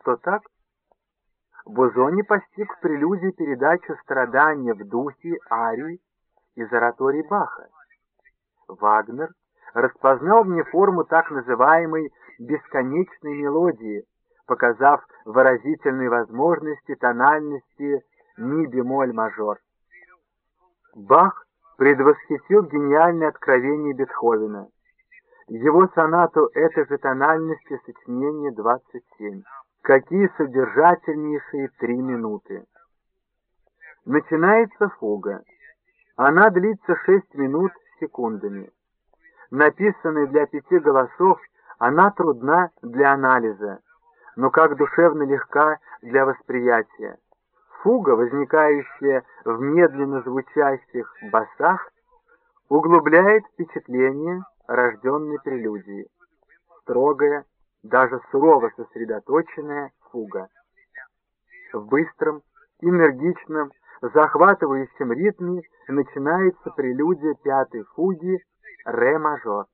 Что так? Бозони постиг в прелюдии передачу страдания в духе арии из оратории Баха. Вагнер распознал мне форму так называемой бесконечной мелодии, показав выразительные возможности тональности ми-бемоль-мажор. Бах предвосхитил гениальное откровение Бетховена. Его сонату этой же тональности сочинение 27. Какие содержательнейшие три минуты. Начинается фуга. Она длится шесть минут секундами. Написанная для пяти голосов, она трудна для анализа, но как душевно легка для восприятия. Фуга, возникающая в медленно звучащих басах, углубляет впечатление рожденной прелюдии. Строгая, даже сурово сосредоточенная фуга. В быстром, энергичном, захватывающем ритме начинается прелюдия пятой фуги ре-мажор.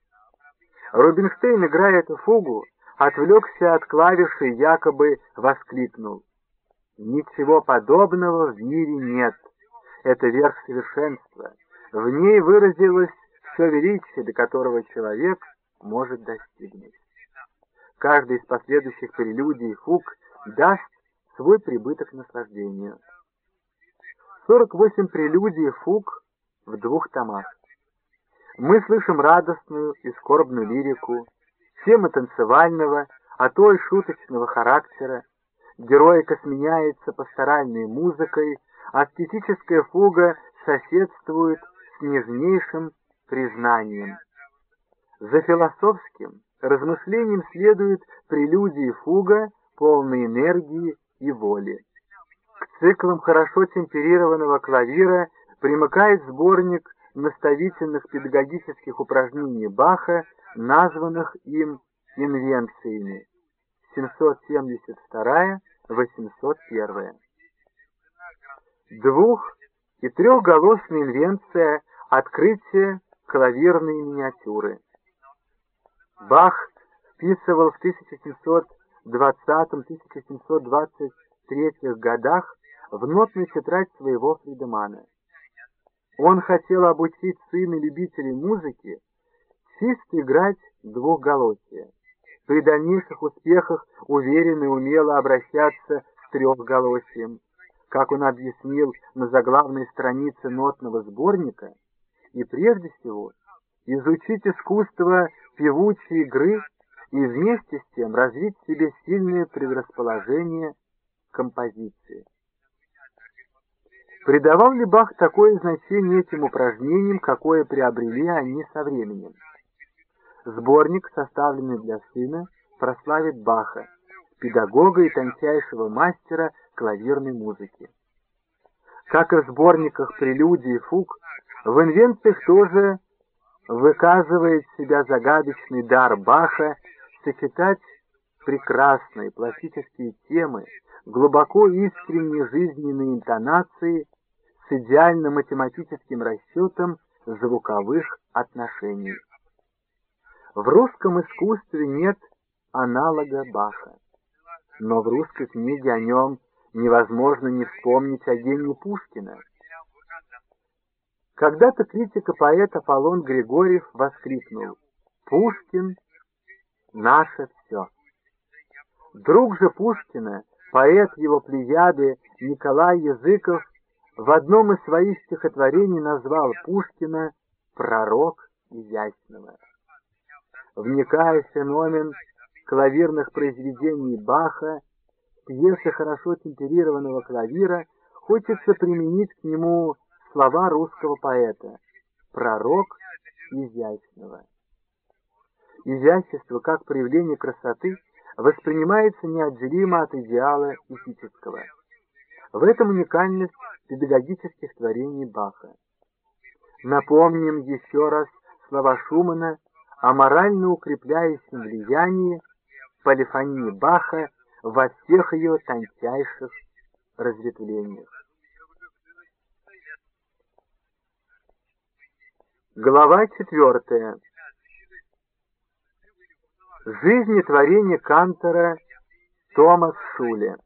Рубинштейн, играя эту фугу, отвлекся от клавиши и якобы воскликнул. Ничего подобного в мире нет. Это верх совершенства. В ней выразилось все величие, до которого человек может достигнуть. Каждый из последующих прелюдий фуг даст свой прибыток наслаждению. 48 прелюдий фуг в двух томах. Мы слышим радостную и скорбную лирику, темы танцевального, а то и шуточного характера, героика сменяется пасторальной музыкой, аскетическая фуга соседствует с нежнейшим признанием. За философским размышлением следует прелюдии фуга, полной энергии и воли. К циклам хорошо темперированного клавира примыкает сборник наставительных педагогических упражнений Баха, названных им инвенциями 772-801. Двух- и трехголосная инвенция «Открытие клавирной миниатюры». Бах вписывал в 1720-1723 годах в нотную тетрадь своего Фридемана. Он хотел обучить сына любителей музыки чисто играть двухголосие. При дальнейших успехах уверенно и умело обращаться с трехголосием. Как он объяснил на заглавной странице нотного сборника, и прежде всего изучить искусство певучей игры и вместе с тем развить в себе сильное предрасположение композиции. Придавал ли Бах такое значение этим упражнениям, какое приобрели они со временем? Сборник, составленный для сына, прославит Баха, педагога и тончайшего мастера клавирной музыки. Как и в сборниках прелюдий и фуг, в инвенциях тоже выказывает себя загадочный дар Баха сочетать прекрасные пластические темы, глубоко искренние жизненные интонации с идеальным математическим расчетом звуковых отношений. В русском искусстве нет аналога Баха, но в русской книге о нем невозможно не вспомнить о гении Пушкина. Когда-то критика поэта Аполлон Григорьев воскликнул «Пушкин — наше все». Друг же Пушкина, поэт его плеяды Николай Языков, в одном из своих стихотворений назвал Пушкина «пророк изящного». Вникая в феномен клавирных произведений Баха, пьесы хорошо темперированного клавира, хочется применить к нему слова русского поэта «пророк изящного». Изящество, как проявление красоты, воспринимается неотделимо от идеала эстетического. В этом уникальность педагогических творений Баха. Напомним еще раз слова Шумана о морально укрепляющем влиянии полифонии Баха во всех ее тончайших разветвлениях. Глава четвертая. Жизнь и Кантора Томас Шуле